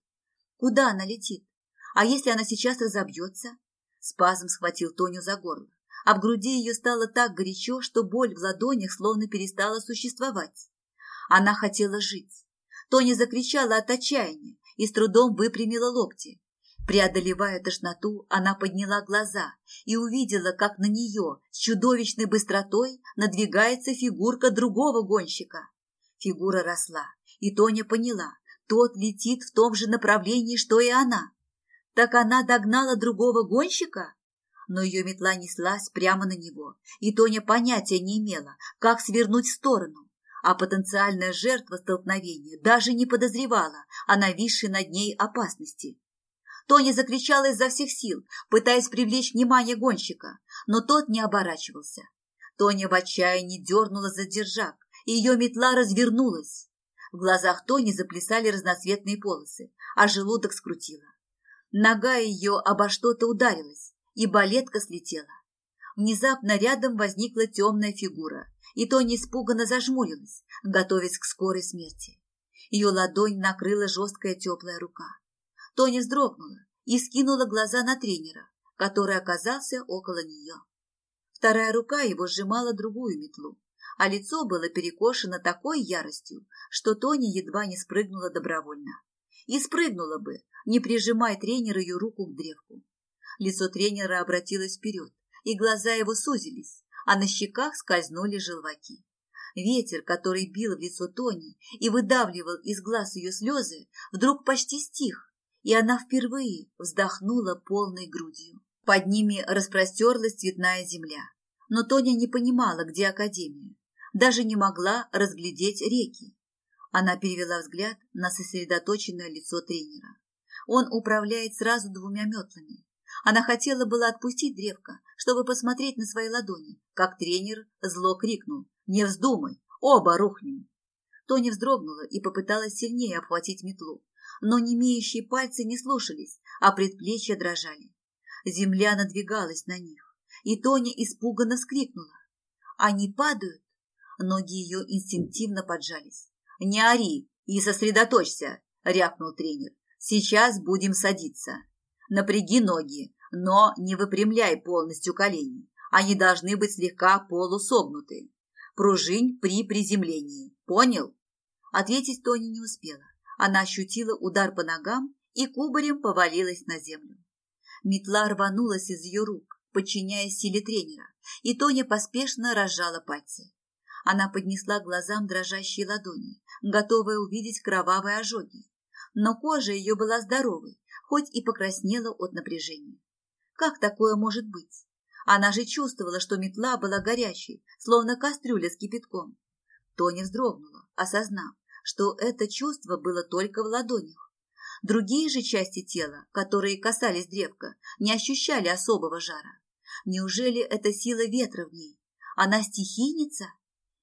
Куда она летит? А если она сейчас разобьется? Спазм схватил Тоню за горло, а в груди ее стало так горячо, что боль в ладонях словно перестала существовать. Она хотела жить. Тоня закричала от отчаяния и с трудом выпрямила локти. Преодолевая тошноту, она подняла глаза и увидела, как на нее с чудовищной быстротой надвигается фигурка другого гонщика. Фигура росла, и Тоня поняла, тот летит в том же направлении, что и она. Так она догнала другого гонщика? Но ее метла неслась прямо на него, и Тоня понятия не имела, как свернуть в сторону. А потенциальная жертва столкновения даже не подозревала о нависшей над ней опасности. Тоня закричала изо всех сил, пытаясь привлечь внимание гонщика, но тот не оборачивался. Тоня в отчаянии дернула за держак, и ее метла развернулась. В глазах Тони заплясали разноцветные полосы, а желудок скрутило. Нога ее обо что-то ударилась, и балетка слетела. Внезапно рядом возникла темная фигура, и Тони испуганно зажмурилась, готовясь к скорой смерти. Ее ладонь накрыла жесткая теплая рука. Тони вздрогнула и скинула глаза на тренера, который оказался около нее. Вторая рука его сжимала другую метлу, а лицо было перекошено такой яростью, что Тони едва не спрыгнула добровольно. И спрыгнула бы, не прижимай тренера ее руку к древку. Лицо тренера обратилось вперед, и глаза его сузились, а на щеках скользнули желваки. Ветер, который бил в лицо Тони и выдавливал из глаз ее слезы, вдруг почти стих, и она впервые вздохнула полной грудью. Под ними распростерлась цветная земля. Но Тоня не понимала, где Академия, даже не могла разглядеть реки. Она перевела взгляд на сосредоточенное лицо тренера. Он управляет сразу двумя метлами. Она хотела было отпустить древко, чтобы посмотреть на свои ладони, как тренер зло крикнул «Не вздумай! Оба рухнем!» Тони вздрогнула и попыталась сильнее обхватить метлу, но немеющие пальцы не слушались, а предплечья дрожали. Земля надвигалась на них, и Тоня испуганно скрикнула. «Они падают!» Ноги ее инстинктивно поджались. «Не ори и сосредоточься!» — рявкнул тренер. Сейчас будем садиться. Напряги ноги, но не выпрямляй полностью колени. Они должны быть слегка полусогнуты. Пружинь при приземлении. Понял? Ответить Тони не успела. Она ощутила удар по ногам и кубарем повалилась на землю. Метла рванулась из ее рук, подчиняясь силе тренера, и Тоня поспешно разжала пальцы. Она поднесла глазам дрожащие ладони, готовая увидеть кровавые ожоги но кожа ее была здоровой, хоть и покраснела от напряжения. Как такое может быть? Она же чувствовала, что метла была горячей, словно кастрюля с кипятком. Тоня вздрогнула, осознав, что это чувство было только в ладонях. Другие же части тела, которые касались древка, не ощущали особого жара. Неужели это сила ветра в ней? Она стихийница?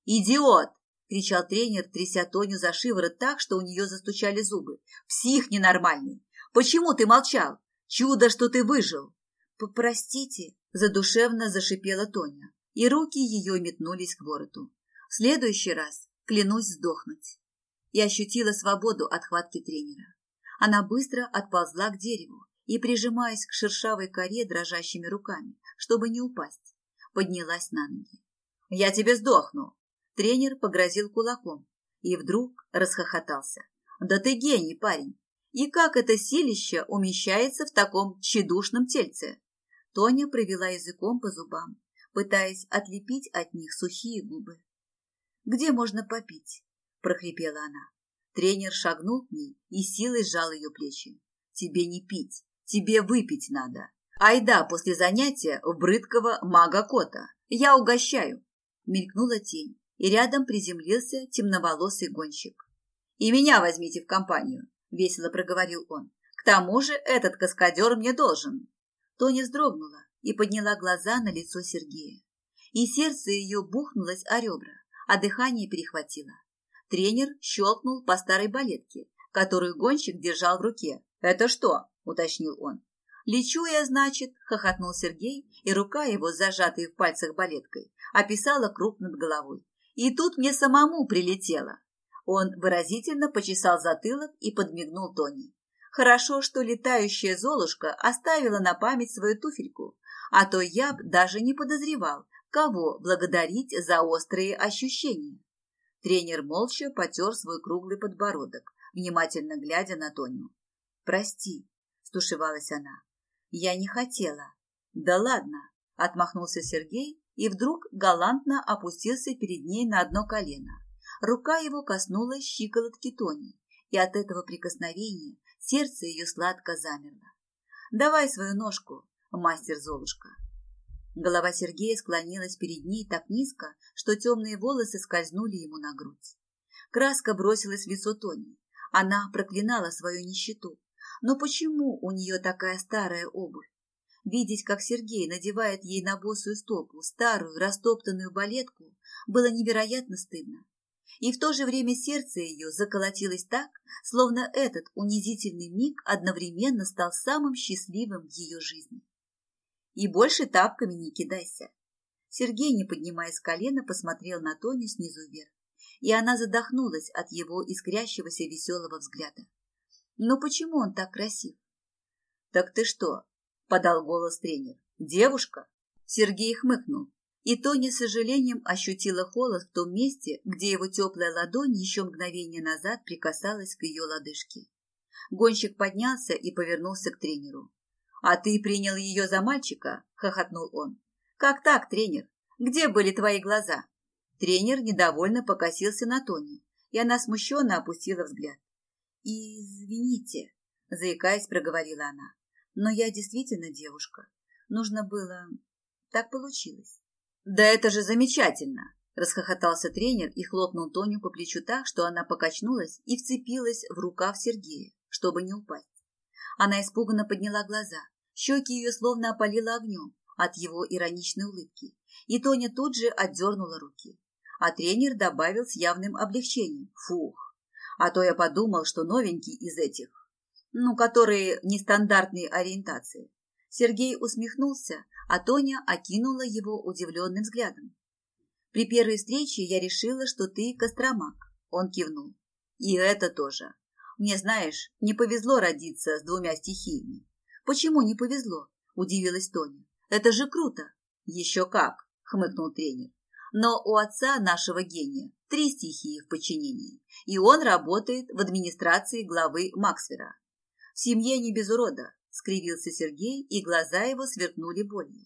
«Идиот!» – кричал тренер, тряся Тоню за шиворот так, что у нее застучали зубы. «Псих ненормальный! Почему ты молчал? Чудо, что ты выжил!» «Простите!» – задушевно зашипела Тоня, и руки ее метнулись к вороту. «В следующий раз клянусь сдохнуть!» И ощутила свободу от хватки тренера. Она быстро отползла к дереву и, прижимаясь к шершавой коре дрожащими руками, чтобы не упасть, поднялась на ноги. «Я тебе сдохну!» Тренер погрозил кулаком и вдруг расхохотался. «Да ты гений, парень! И как это силище умещается в таком тщедушном тельце?» Тоня провела языком по зубам, пытаясь отлепить от них сухие губы. «Где можно попить?» – прохрипела она. Тренер шагнул к ней и силой сжал ее плечи. «Тебе не пить, тебе выпить надо. Айда после занятия в брыдкого мага-кота. Я угощаю!» Мелькнула тень, и рядом приземлился темноволосый гонщик. «И меня возьмите в компанию», — весело проговорил он. «К тому же этот каскадер мне должен». Тоня вздрогнула и подняла глаза на лицо Сергея. И сердце ее бухнулось о ребра, а дыхание перехватило. Тренер щелкнул по старой балетке, которую гонщик держал в руке. «Это что?» – уточнил он. «Лечу я, значит», – хохотнул Сергей, и рука его, зажатая в пальцах балеткой, описала круг над головой. И тут мне самому прилетело. Он выразительно почесал затылок и подмигнул Тони. Хорошо, что летающая Золушка оставила на память свою туфельку, а то я б даже не подозревал, кого благодарить за острые ощущения. Тренер молча потер свой круглый подбородок, внимательно глядя на Тоню. «Прости», — стушевалась она, — «я не хотела». «Да ладно», — отмахнулся Сергей и вдруг галантно опустился перед ней на одно колено. Рука его коснулась щиколотки Тони, и от этого прикосновения сердце ее сладко замерло. «Давай свою ножку, мастер Золушка». Голова Сергея склонилась перед ней так низко, что темные волосы скользнули ему на грудь. Краска бросилась в лицо Тони. Она проклинала свою нищету. Но почему у нее такая старая обувь? Видеть, как Сергей надевает ей на босую стопу старую растоптанную балетку, было невероятно стыдно. И в то же время сердце ее заколотилось так, словно этот унизительный миг одновременно стал самым счастливым в ее жизни. И больше тапками не кидайся. Сергей, не поднимаясь с колена, посмотрел на Тоню снизу вверх, и она задохнулась от его искрящегося веселого взгляда. Но почему он так красив? Так ты что, – подал голос тренер. «Девушка?» Сергей хмыкнул, и Тоня с сожалением ощутила холод в том месте, где его теплая ладонь еще мгновение назад прикасалась к ее лодыжке. Гонщик поднялся и повернулся к тренеру. «А ты принял ее за мальчика?» – хохотнул он. «Как так, тренер? Где были твои глаза?» Тренер недовольно покосился на Тони, и она смущенно опустила взгляд. «Извините», – заикаясь, проговорила она. Но я действительно девушка. Нужно было... Так получилось. Да это же замечательно! Расхохотался тренер и хлопнул Тоню по плечу так, что она покачнулась и вцепилась в рукав Сергея, чтобы не упасть. Она испуганно подняла глаза. Щеки ее словно опалило огнем от его ироничной улыбки. И Тоня тут же отдернула руки. А тренер добавил с явным облегчением. Фух! А то я подумал, что новенький из этих ну, которые нестандартной ориентации. Сергей усмехнулся, а Тоня окинула его удивленным взглядом. При первой встрече я решила, что ты Костромак. Он кивнул. И это тоже. Мне, знаешь, не повезло родиться с двумя стихиями. Почему не повезло? Удивилась Тоня. Это же круто. Еще как, хмыкнул тренер. Но у отца нашего гения три стихии в подчинении, и он работает в администрации главы Максвера. В семье не без урода, скривился Сергей, и глаза его сверкнули болью.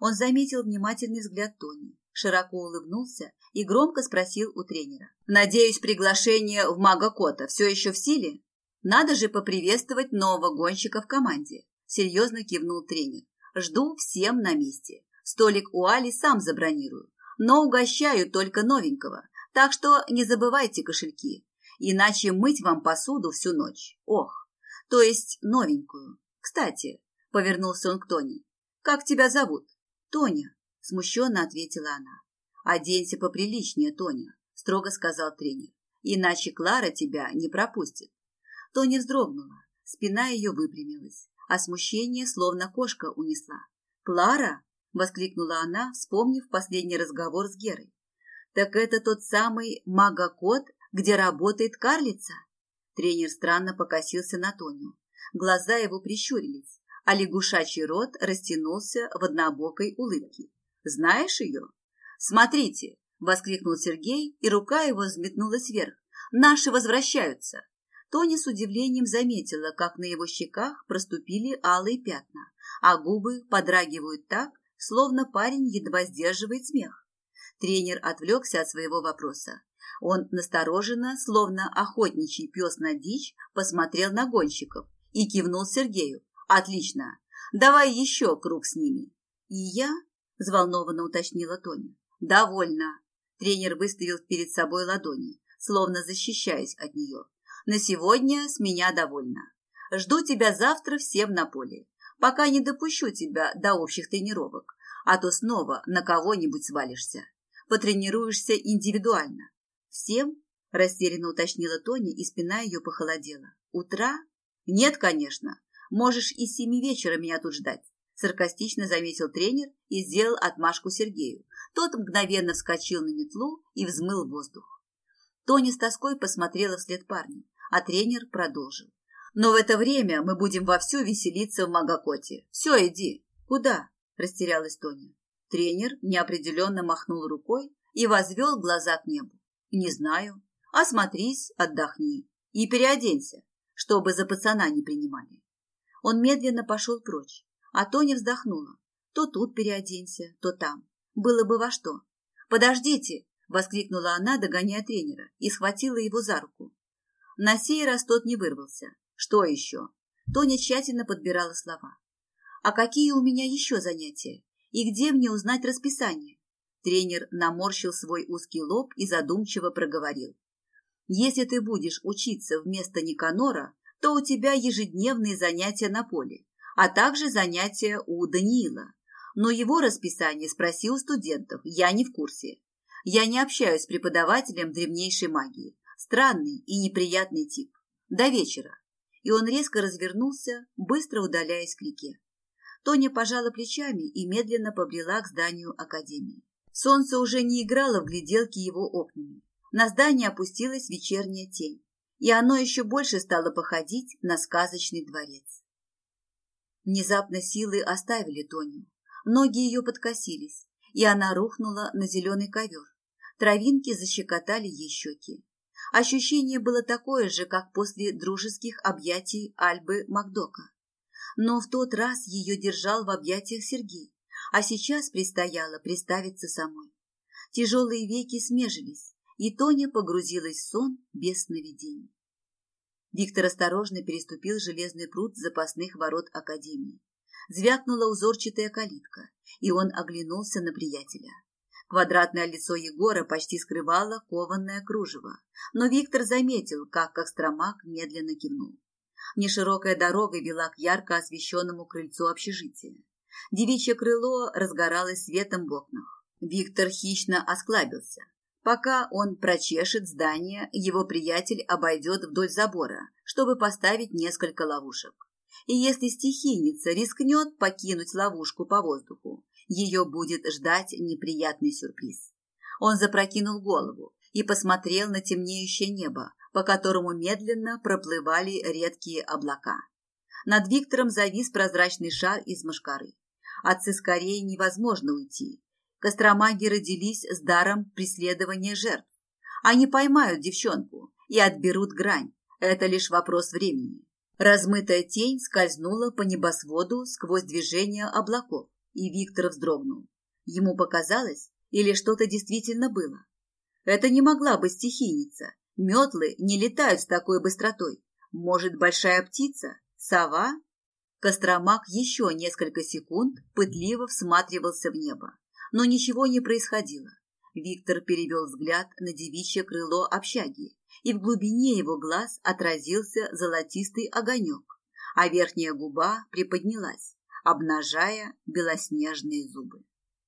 Он заметил внимательный взгляд Тони, широко улыбнулся и громко спросил у тренера. «Надеюсь, приглашение в Мага-Кота все еще в силе? Надо же поприветствовать нового гонщика в команде», – серьезно кивнул тренер. «Жду всем на месте. Столик у Али сам забронирую, но угощаю только новенького, так что не забывайте кошельки. Иначе мыть вам посуду всю ночь. Ох, то есть новенькую. Кстати, повернулся он к Тоне. Как тебя зовут? Тоня, смущенно ответила она. Оденься поприличнее, Тоня, строго сказал тренер. Иначе Клара тебя не пропустит. Тоня вздрогнула, спина ее выпрямилась, а смущение словно кошка унесла. «Клара?» – воскликнула она, вспомнив последний разговор с Герой. «Так это тот самый магокот, где работает карлица?» Тренер странно покосился на Тоню. Глаза его прищурились, а лягушачий рот растянулся в однобокой улыбке. «Знаешь ее?» «Смотрите!» – воскликнул Сергей, и рука его взметнулась вверх. «Наши возвращаются!» Тоня с удивлением заметила, как на его щеках проступили алые пятна а губы подрагивают так, словно парень едва сдерживает смех. Тренер отвлекся от своего вопроса. Он настороженно, словно охотничий пес на дичь, посмотрел на гонщиков и кивнул Сергею. «Отлично! Давай еще круг с ними!» «И я?» – взволнованно уточнила Тоня. «Довольно!» – тренер выставил перед собой ладони, словно защищаясь от нее. «На сегодня с меня довольно. Жду тебя завтра всем на поле пока не допущу тебя до общих тренировок, а то снова на кого-нибудь свалишься. Потренируешься индивидуально. Всем? Растерянно уточнила Тоня, и спина ее похолодела. Утра? Нет, конечно. Можешь и с семи вечера меня тут ждать. Саркастично заметил тренер и сделал отмашку Сергею. Тот мгновенно вскочил на метлу и взмыл воздух. Тоня с тоской посмотрела вслед парню, а тренер продолжил. Но в это время мы будем вовсю веселиться в Магакоте. Все, иди. Куда? Растерялась Тоня. Тренер неопределенно махнул рукой и возвел глаза к небу. Не знаю. Осмотрись, отдохни и переоденься, чтобы за пацана не принимали. Он медленно пошел прочь, а Тоня вздохнула. То тут переоденься, то там. Было бы во что. «Подождите!» – воскликнула она, догоняя тренера, и схватила его за руку. На сей раз тот не вырвался, что еще? Тоня тщательно подбирала слова. А какие у меня еще занятия? И где мне узнать расписание? Тренер наморщил свой узкий лоб и задумчиво проговорил. Если ты будешь учиться вместо Никанора, то у тебя ежедневные занятия на поле, а также занятия у Даниила. Но его расписание спроси у студентов, я не в курсе. Я не общаюсь с преподавателем древнейшей магии. Странный и неприятный тип. До вечера и он резко развернулся, быстро удаляясь к реке. Тоня пожала плечами и медленно побрела к зданию академии. Солнце уже не играло в гляделки его окнами. На здание опустилась вечерняя тень, и оно еще больше стало походить на сказочный дворец. Внезапно силы оставили Тоню. Ноги ее подкосились, и она рухнула на зеленый ковер. Травинки защекотали ей щеки. Ощущение было такое же, как после дружеских объятий Альбы Макдока. Но в тот раз ее держал в объятиях Сергей, а сейчас предстояло приставиться самой. Тяжелые веки смежились, и Тоня погрузилась в сон без сновидений. Виктор осторожно переступил железный пруд запасных ворот Академии. Звякнула узорчатая калитка, и он оглянулся на приятеля. Квадратное лицо Егора почти скрывало кованное кружево, но Виктор заметил, как Костромак медленно кивнул. Неширокая дорога вела к ярко освещенному крыльцу общежития. Девичье крыло разгоралось светом в окнах. Виктор хищно осклабился. Пока он прочешет здание, его приятель обойдет вдоль забора, чтобы поставить несколько ловушек. И если стихийница рискнет покинуть ловушку по воздуху, ее будет ждать неприятный сюрприз. Он запрокинул голову и посмотрел на темнеющее небо, по которому медленно проплывали редкие облака. Над Виктором завис прозрачный шар из мошкары. От цискарей невозможно уйти. Костромаги родились с даром преследования жертв. Они поймают девчонку и отберут грань. Это лишь вопрос времени. Размытая тень скользнула по небосводу сквозь движение облаков и Виктор вздрогнул. Ему показалось, или что-то действительно было. Это не могла быть стихийница. Метлы не летают с такой быстротой. Может, большая птица? Сова? Костромак еще несколько секунд пытливо всматривался в небо. Но ничего не происходило. Виктор перевел взгляд на девичье крыло общаги, и в глубине его глаз отразился золотистый огонек, а верхняя губа приподнялась, обнажая белоснежные зубы.